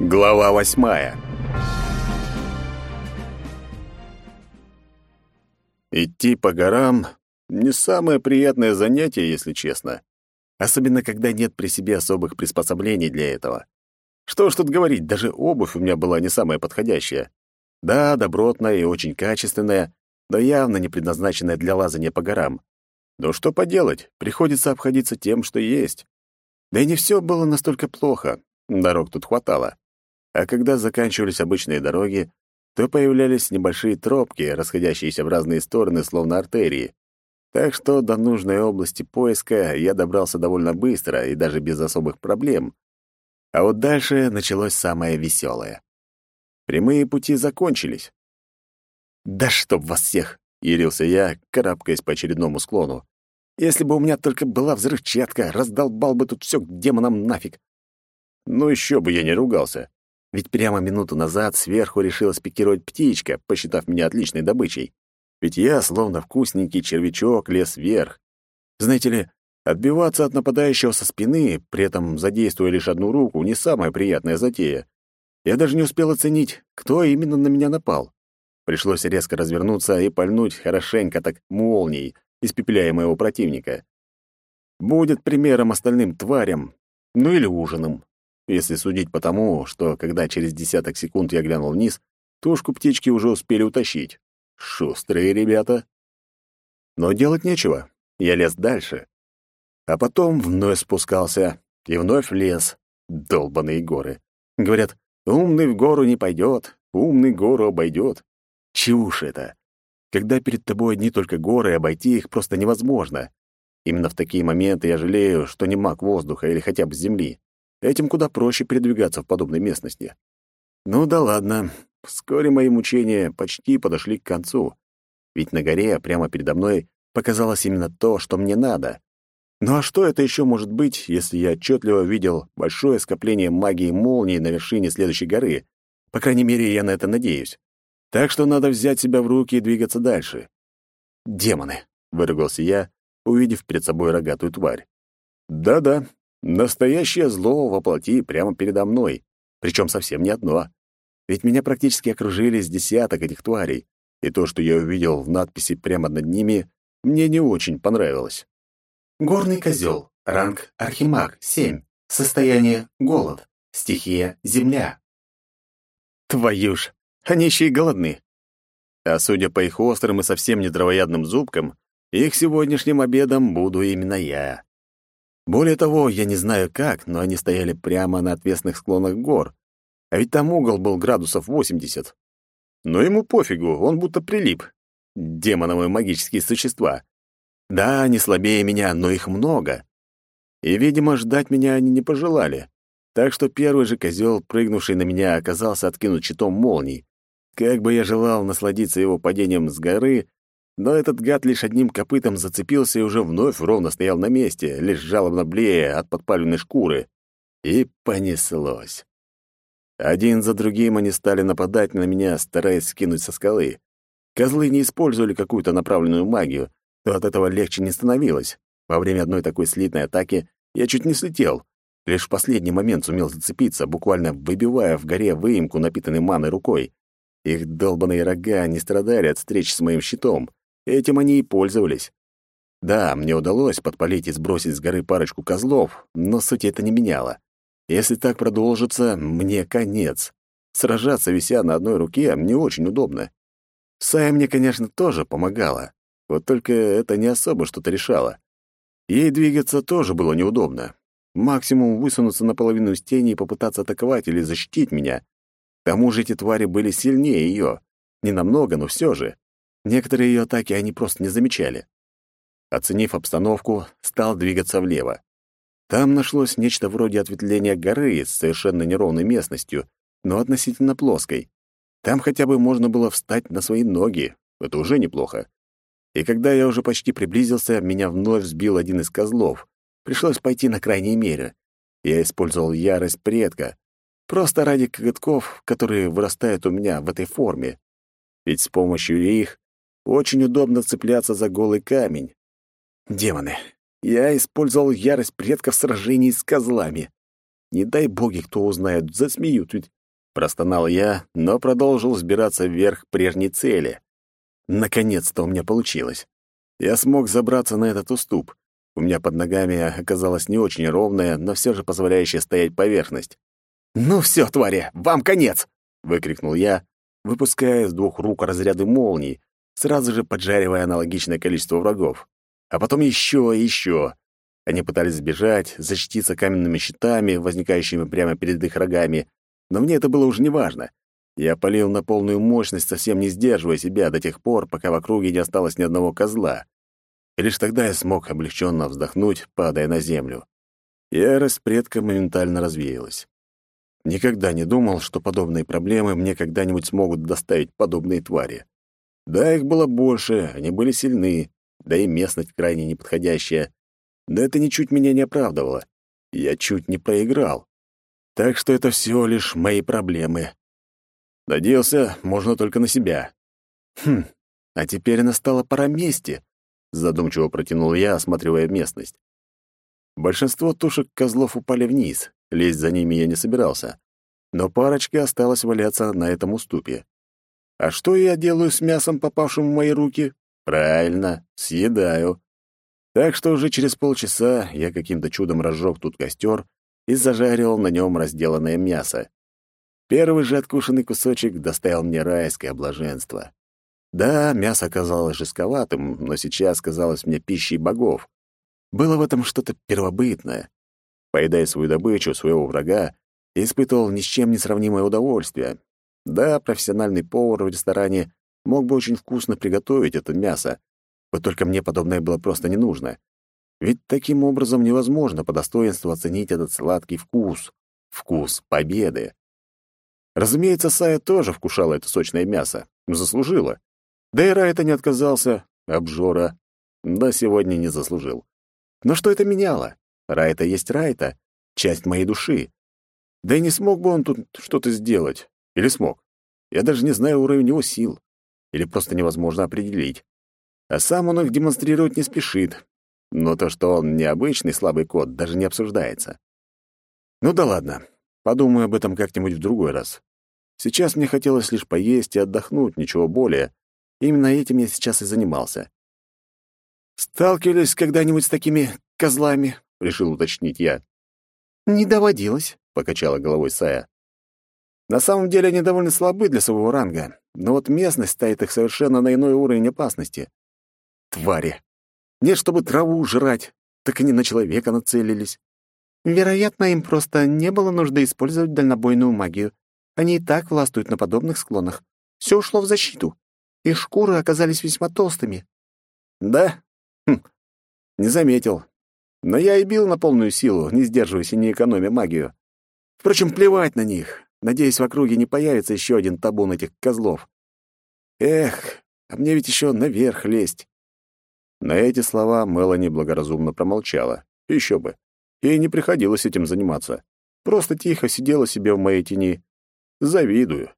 Глава восьмая Идти по горам — не самое приятное занятие, если честно. Особенно, когда нет при себе особых приспособлений для этого. Что ж тут говорить, даже обувь у меня была не самая подходящая. Да, добротная и очень качественная, но явно не предназначенная для лазания по горам. Но что поделать, приходится обходиться тем, что есть. Да и не все было настолько плохо, дорог тут хватало. А когда заканчивались обычные дороги, то появлялись небольшие тропки, расходящиеся в разные стороны, словно артерии. Так что до нужной области поиска я добрался довольно быстро и даже без особых проблем. А вот дальше началось самое веселое. Прямые пути закончились. «Да чтоб вас всех!» — ярился я, карабкаясь по очередному склону. «Если бы у меня только была взрывчатка, раздолбал бы тут все к демонам нафиг!» Ну еще бы я не ругался. Ведь прямо минуту назад сверху решила спикировать птичка, посчитав меня отличной добычей. Ведь я, словно вкусненький червячок, лез вверх. Знаете ли, отбиваться от нападающего со спины, при этом задействуя лишь одну руку, не самая приятная затея. Я даже не успел оценить, кто именно на меня напал. Пришлось резко развернуться и пальнуть хорошенько так молнией, испепеляя моего противника. Будет примером остальным тварям, ну или ужином. Если судить по тому, что когда через десяток секунд я глянул вниз, тушку птички уже успели утащить. Шустрые ребята. Но делать нечего. Я лез дальше. А потом вновь спускался и вновь лез. Долбаные горы. Говорят, умный в гору не пойдет, умный гору обойдет. Чушь это. Когда перед тобой одни только горы, обойти их просто невозможно. Именно в такие моменты я жалею, что не маг воздуха или хотя бы земли. Этим куда проще передвигаться в подобной местности. Ну да ладно. Вскоре мои мучения почти подошли к концу. Ведь на горе прямо передо мной показалось именно то, что мне надо. Ну а что это еще может быть, если я отчетливо видел большое скопление магии молнии на вершине следующей горы? По крайней мере, я на это надеюсь. Так что надо взять себя в руки и двигаться дальше. «Демоны!» — выругался я, увидев перед собой рогатую тварь. «Да-да, Настоящее зло воплоти прямо передо мной, причем совсем не одно. Ведь меня практически окружили с десяток этих тварей, и то, что я увидел в надписи прямо над ними, мне не очень понравилось. Горный козел, ранг Архимаг, 7, состояние голод, стихия земля. Твою ж, они еще и голодны. А судя по их острым и совсем не травоядным зубкам, их сегодняшним обедом буду именно я. Более того, я не знаю как, но они стояли прямо на отвесных склонах гор. А ведь там угол был градусов 80. Но ему пофигу, он будто прилип. Демоновые магические существа. Да, они слабее меня, но их много. И, видимо, ждать меня они не пожелали. Так что первый же козел, прыгнувший на меня, оказался откинут щитом молний. Как бы я желал насладиться его падением с горы, но этот гад лишь одним копытом зацепился и уже вновь ровно стоял на месте, лишь жалобно блея от подпаленной шкуры. И понеслось. Один за другим они стали нападать на меня, стараясь скинуть со скалы. Козлы не использовали какую-то направленную магию, но от этого легче не становилось. Во время одной такой слитной атаки я чуть не слетел. Лишь в последний момент сумел зацепиться, буквально выбивая в горе выемку, напитанной маной рукой. Их долбаные рога не страдали от встреч с моим щитом. Этим они и пользовались. Да, мне удалось подпалить и сбросить с горы парочку козлов, но суть это не меняло. Если так продолжится, мне конец. Сражаться, вися на одной руке, мне очень удобно. Сая мне, конечно, тоже помогала. Вот только это не особо что-то решало. Ей двигаться тоже было неудобно. Максимум высунуться наполовину из тени и попытаться атаковать или защитить меня. К тому же эти твари были сильнее ее. Не намного, но все же. Некоторые ее атаки они просто не замечали. Оценив обстановку, стал двигаться влево. Там нашлось нечто вроде ответвления горы с совершенно неровной местностью, но относительно плоской. Там хотя бы можно было встать на свои ноги. Это уже неплохо. И когда я уже почти приблизился, меня вновь сбил один из козлов. Пришлось пойти на крайние меры. Я использовал ярость предка, просто ради коготков, которые вырастают у меня в этой форме. Ведь с помощью их очень удобно цепляться за голый камень. Демоны. Я использовал ярость предков в сражении с козлами. Не дай боги, кто узнает, засмеют ведь. Простонал я, но продолжил взбираться вверх прежней цели. Наконец-то у меня получилось. Я смог забраться на этот уступ. У меня под ногами оказалась не очень ровная, но все же позволяющая стоять поверхность. «Ну все, твари, вам конец!» — выкрикнул я, выпуская из двух рук разряды молний, сразу же поджаривая аналогичное количество врагов. А потом еще и еще. Они пытались сбежать, защититься каменными щитами, возникающими прямо перед их рогами, но мне это было уже неважно. Я полил на полную мощность, совсем не сдерживая себя до тех пор, пока в округе не осталось ни одного козла. И лишь тогда я смог облегченно вздохнуть, падая на землю. Ярость предка моментально развеялась. Никогда не думал, что подобные проблемы мне когда-нибудь смогут доставить подобные твари. Да, их было больше, они были сильны, да и местность крайне неподходящая. Но это ничуть меня не оправдывало. Я чуть не проиграл. Так что это всего лишь мои проблемы. Надеялся, можно только на себя. Хм, а теперь настала пора мести, задумчиво протянул я, осматривая местность. Большинство тушек козлов упали вниз, лезть за ними я не собирался. Но парочка осталась валяться на этом уступе. А что я делаю с мясом, попавшим в мои руки? Правильно, съедаю. Так что уже через полчаса я каким-то чудом разжег тут костер и зажарил на нем разделанное мясо. Первый же откушенный кусочек доставил мне райское блаженство. Да, мясо оказалось жестковатым, но сейчас казалось мне пищей богов. Было в этом что-то первобытное. Поедая свою добычу, своего врага, испытывал ни с чем не сравнимое удовольствие. Да, профессиональный повар в ресторане мог бы очень вкусно приготовить это мясо, вот только мне подобное было просто не нужно. Ведь таким образом невозможно по достоинству оценить этот сладкий вкус. Вкус победы. Разумеется, Сая тоже вкушала это сочное мясо. Заслужила. Да и Райта не отказался. Обжора. Да сегодня не заслужил. Но что это меняло? Райта есть Райта. Часть моей души. Да и не смог бы он тут что-то сделать. Или смог? Я даже не знаю уровень его сил. Или просто невозможно определить. А сам он их демонстрировать не спешит. Но то, что он необычный слабый кот, даже не обсуждается. Ну да ладно. Подумаю об этом как-нибудь в другой раз. Сейчас мне хотелось лишь поесть и отдохнуть, ничего более. Именно этим я сейчас и занимался. «Сталкивались когда-нибудь с такими козлами?» — решил уточнить я. «Не доводилось», — покачала головой Сая. «На самом деле они довольно слабы для своего ранга, но вот местность ставит их совершенно на иной уровень опасности. Твари! Нет, чтобы траву жрать, так они на человека нацелились. Вероятно, им просто не было нужды использовать дальнобойную магию. Они и так властвуют на подобных склонах. Все ушло в защиту. Их шкуры оказались весьма толстыми. Да? Хм. Не заметил. Но я и бил на полную силу, не сдерживаясь и не экономя магию. Впрочем, плевать на них. Надеюсь, в округе не появится еще один табун этих козлов. Эх, а мне ведь еще наверх лезть. На эти слова Мелани благоразумно промолчала. Еще бы. Ей не приходилось этим заниматься. Просто тихо сидела себе в моей тени. Завидую.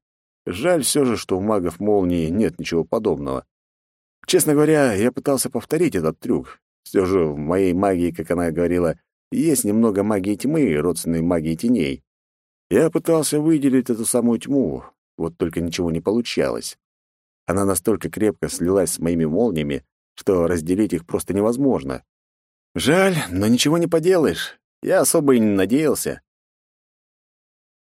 Жаль все же, что у магов молнии нет ничего подобного. Честно говоря, я пытался повторить этот трюк. Все же в моей магии, как она говорила, есть немного магии тьмы, родственной магии теней. Я пытался выделить эту самую тьму, вот только ничего не получалось. Она настолько крепко слилась с моими молниями, что разделить их просто невозможно. Жаль, но ничего не поделаешь. Я особо и не надеялся.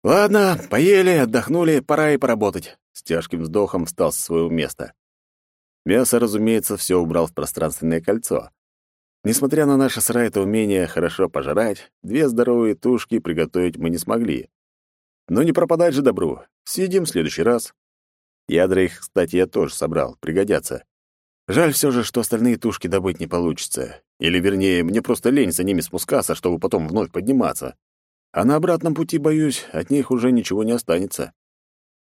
Ладно, поели, отдохнули, пора и поработать. С тяжким вздохом встал с своего места. Мясо, разумеется, все убрал в пространственное кольцо. Несмотря на наше с Райта умение хорошо пожрать, две здоровые тушки приготовить мы не смогли. Но не пропадать же добру. Съедим в следующий раз. Ядра их, кстати, я тоже собрал, пригодятся. Жаль все же, что остальные тушки добыть не получится. Или, вернее, мне просто лень за ними спускаться, чтобы потом вновь подниматься. А на обратном пути, боюсь, от них уже ничего не останется.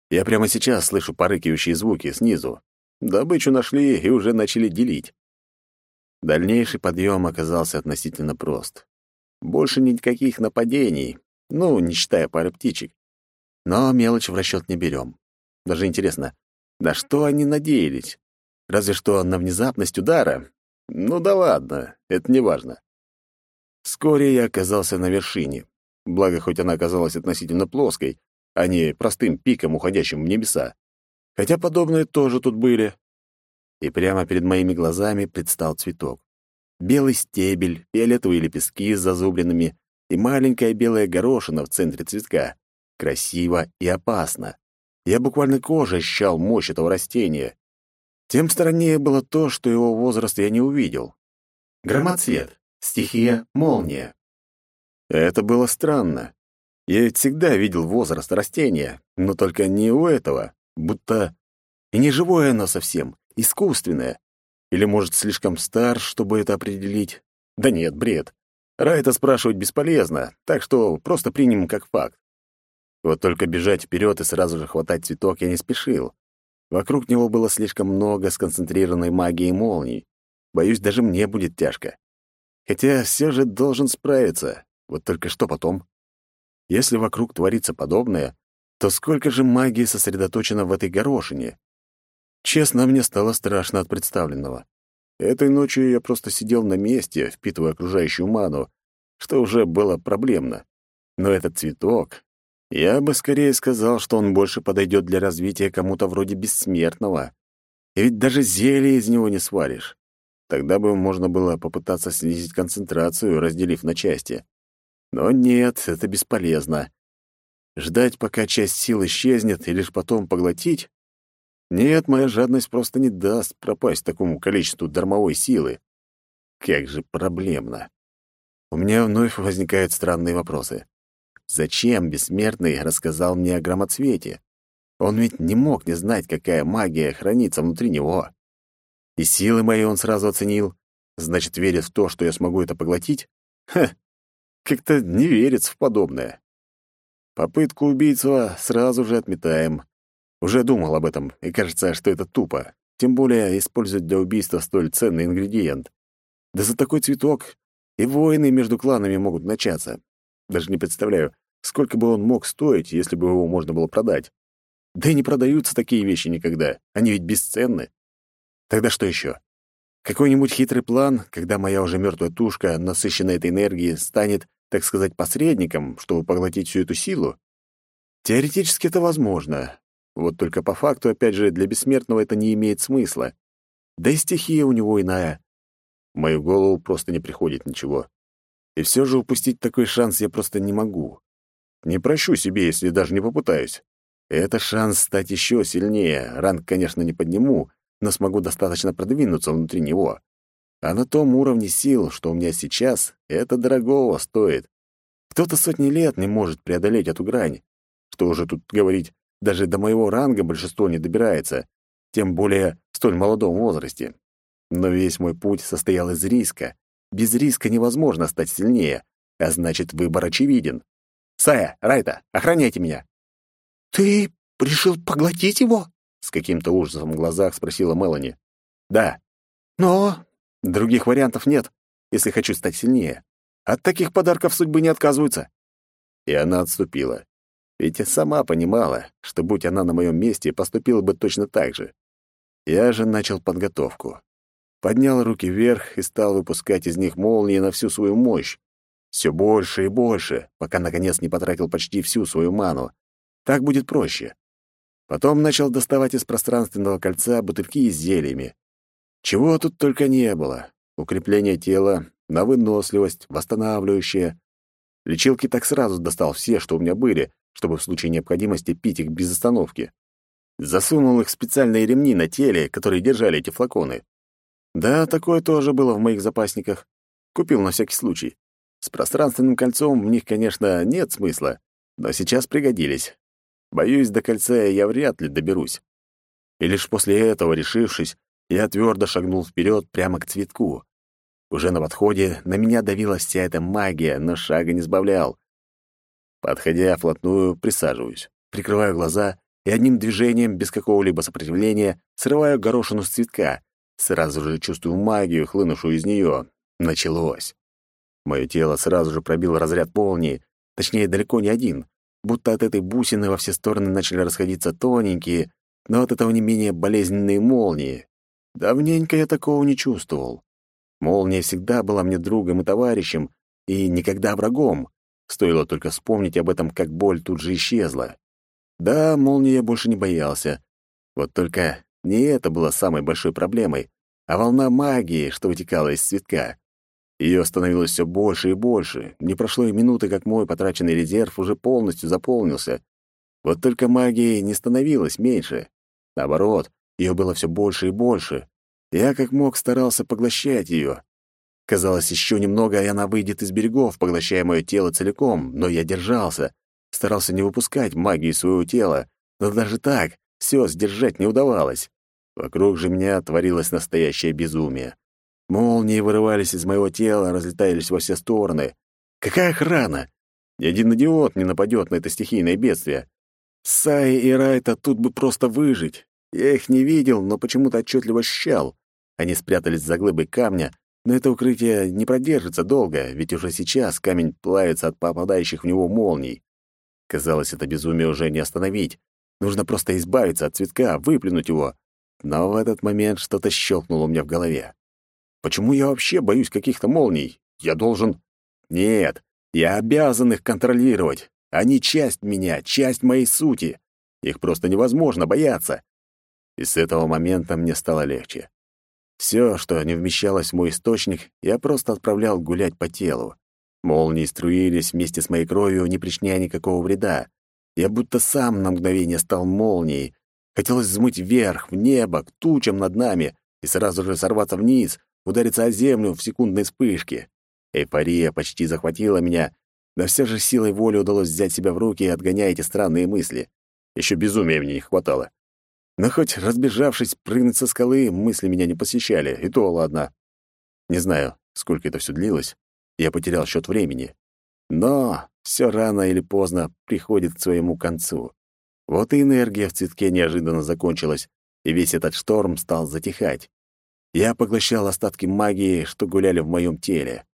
Я прямо сейчас слышу порыкивающие звуки снизу. Добычу нашли и уже начали делить. Дальнейший подъем оказался относительно прост. Больше никаких нападений, ну, не считая пары птичек. Но мелочь в расчет не берем. Даже интересно, на что они надеялись? Разве что на внезапность удара. Ну да ладно, это не важно. Вскоре я оказался на вершине. благо хоть она оказалась относительно плоской, а не простым пиком, уходящим в небеса. Хотя подобные тоже тут были. И прямо перед моими глазами предстал цветок. Белый стебель, фиолетовые лепестки с зазубринами и маленькая белая горошина в центре цветка. Красиво и опасно. Я буквально кожей ощущал мощь этого растения. Тем страннее было то, что его возраст я не увидел. Громоцвет. Стихия — молния. Это было странно. Я ведь всегда видел возраст растения, но только не у этого, будто и не живое оно совсем, искусственное. Или, может, слишком стар, чтобы это определить? Да нет, бред. Райта спрашивать бесполезно, так что просто примем как факт. Вот только бежать вперед и сразу же хватать цветок я не спешил. Вокруг него было слишком много сконцентрированной магии молний. Боюсь, даже мне будет тяжко. Хотя все же должен справиться. Вот только что потом? Если вокруг творится подобное, то сколько же магии сосредоточено в этой горошине? Честно, мне стало страшно от представленного. Этой ночью я просто сидел на месте, впитывая окружающую ману, что уже было проблемно. Но этот цветок... Я бы скорее сказал, что он больше подойдет для развития кому-то вроде бессмертного. И ведь даже зелье из него не сваришь. Тогда бы можно было попытаться снизить концентрацию, разделив на части. Но нет, это бесполезно. Ждать, пока часть сил исчезнет, и лишь потом поглотить? Нет, моя жадность просто не даст пропасть такому количеству дармовой силы. Как же проблемно. У меня вновь возникают странные вопросы. Зачем Бессмертный рассказал мне о громоцвете? Он ведь не мог не знать, какая магия хранится внутри него. И силы мои он сразу оценил. Значит, верит в то, что я смогу это поглотить? Ха, как-то не верится в подобное. Попытку убийства сразу же отметаем. Уже думал об этом, и кажется, что это тупо. Тем более использовать для убийства столь ценный ингредиент. Да за такой цветок и войны между кланами могут начаться. Даже не представляю, сколько бы он мог стоить, если бы его можно было продать. Да и не продаются такие вещи никогда. Они ведь бесценны. Тогда что еще? Какой-нибудь хитрый план, когда моя уже мертвая тушка, насыщенная этой энергией, станет, так сказать, посредником, чтобы поглотить всю эту силу? Теоретически это возможно, вот только по факту, опять же, для бессмертного это не имеет смысла. Да и стихия у него иная. В мою голову просто не приходит ничего. И все же упустить такой шанс я просто не могу. Не прощу себе, если даже не попытаюсь. Это шанс стать еще сильнее. Ранг, конечно, не подниму, но смогу достаточно продвинуться внутри него. А на том уровне сил, что у меня сейчас, это дорогого стоит. Кто-то сотни лет не может преодолеть эту грань. Что уже тут говорить даже до моего ранга большинство не добирается, тем более в столь молодом возрасте. Но весь мой путь состоял из риска. Без риска невозможно стать сильнее, а значит, выбор очевиден. «Сая, Райта, охраняйте меня!» «Ты решил поглотить его?» — с каким-то ужасом в глазах спросила Мелани. «Да». «Но...» «Других вариантов нет, если хочу стать сильнее. От таких подарков судьбы не отказываются». И она отступила. Ведь я сама понимала, что, будь она на моем месте, поступила бы точно так же. Я же начал подготовку. Поднял руки вверх и стал выпускать из них молнии на всю свою мощь. Все больше и больше, пока, наконец, не потратил почти всю свою ману. Так будет проще. Потом начал доставать из пространственного кольца бутыльки с зельями. Чего тут только не было. Укрепление тела, на выносливость, восстанавливающее. Лечилки так сразу достал все, что у меня были, чтобы в случае необходимости пить их без остановки. Засунул их в специальные ремни на теле, которые держали эти флаконы. Да, такое тоже было в моих запасниках. Купил на всякий случай. С пространственным кольцом в них, конечно, нет смысла, но сейчас пригодились. Боюсь, до кольца я вряд ли доберусь. И лишь после этого, решившись, я твердо шагнул вперед прямо к цветку. Уже на подходе на меня давила вся эта магия, но шага не сбавлял. Подходя вплотную, присаживаюсь, прикрываю глаза и одним движением, без какого-либо сопротивления, срываю горошину с цветка. Сразу же чувствую магию, хлынувшую из нее. Началось. Мое тело сразу же пробил разряд молнии, точнее, далеко не один, будто от этой бусины во все стороны начали расходиться тоненькие, но от этого не менее болезненные молнии. Давненько я такого не чувствовал. Молния всегда была мне другом и товарищем, и никогда врагом. Стоило только вспомнить об этом, как боль тут же исчезла. Да, молнии я больше не боялся. Вот только не это было самой большой проблемой, а волна магии, что вытекала из цветка. Ее становилось все больше и больше. Не прошло и минуты, как мой потраченный резерв уже полностью заполнился. Вот только магии не становилось меньше. Наоборот, ее было все больше и больше. Я как мог старался поглощать ее. Казалось, еще немного, и она выйдет из берегов, поглощая мое тело целиком, но я держался, старался не выпускать магии своего тела, но даже так все сдержать не удавалось. Вокруг же меня творилось настоящее безумие. Молнии вырывались из моего тела, разлетались во все стороны. Какая охрана! Ни один идиот не нападет на это стихийное бедствие. Сай и Райта тут бы просто выжить. Я их не видел, но почему-то отчетливо ощущал. Они спрятались за глыбой камня, но это укрытие не продержится долго, ведь уже сейчас камень плавится от попадающих в него молний. Казалось, это безумие уже не остановить. Нужно просто избавиться от цветка, выплюнуть его. Но в этот момент что-то щелкнуло у меня в голове. Почему я вообще боюсь каких-то молний? Я должен... Нет, я обязан их контролировать. Они часть меня, часть моей сути. Их просто невозможно бояться. И с этого момента мне стало легче. Все, что не вмещалось в мой источник, я просто отправлял гулять по телу. Молнии струились вместе с моей кровью, не причиняя никакого вреда. Я будто сам на мгновение стал молнией. Хотелось взмыть вверх, в небо, к тучам над нами и сразу же сорваться вниз, удариться о землю в секундной вспышке. Эйфория почти захватила меня, но все же силой воли удалось взять себя в руки, отгоняя эти странные мысли. Еще безумия мне не хватало. Но хоть разбежавшись прыгнуть со скалы, мысли меня не посещали, и то ладно. Не знаю, сколько это все длилось. Я потерял счет времени. Но все рано или поздно приходит к своему концу. Вот и энергия в цветке неожиданно закончилась, и весь этот шторм стал затихать. Я поглощал остатки магии, что гуляли в моем теле.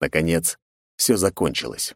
Наконец, все закончилось.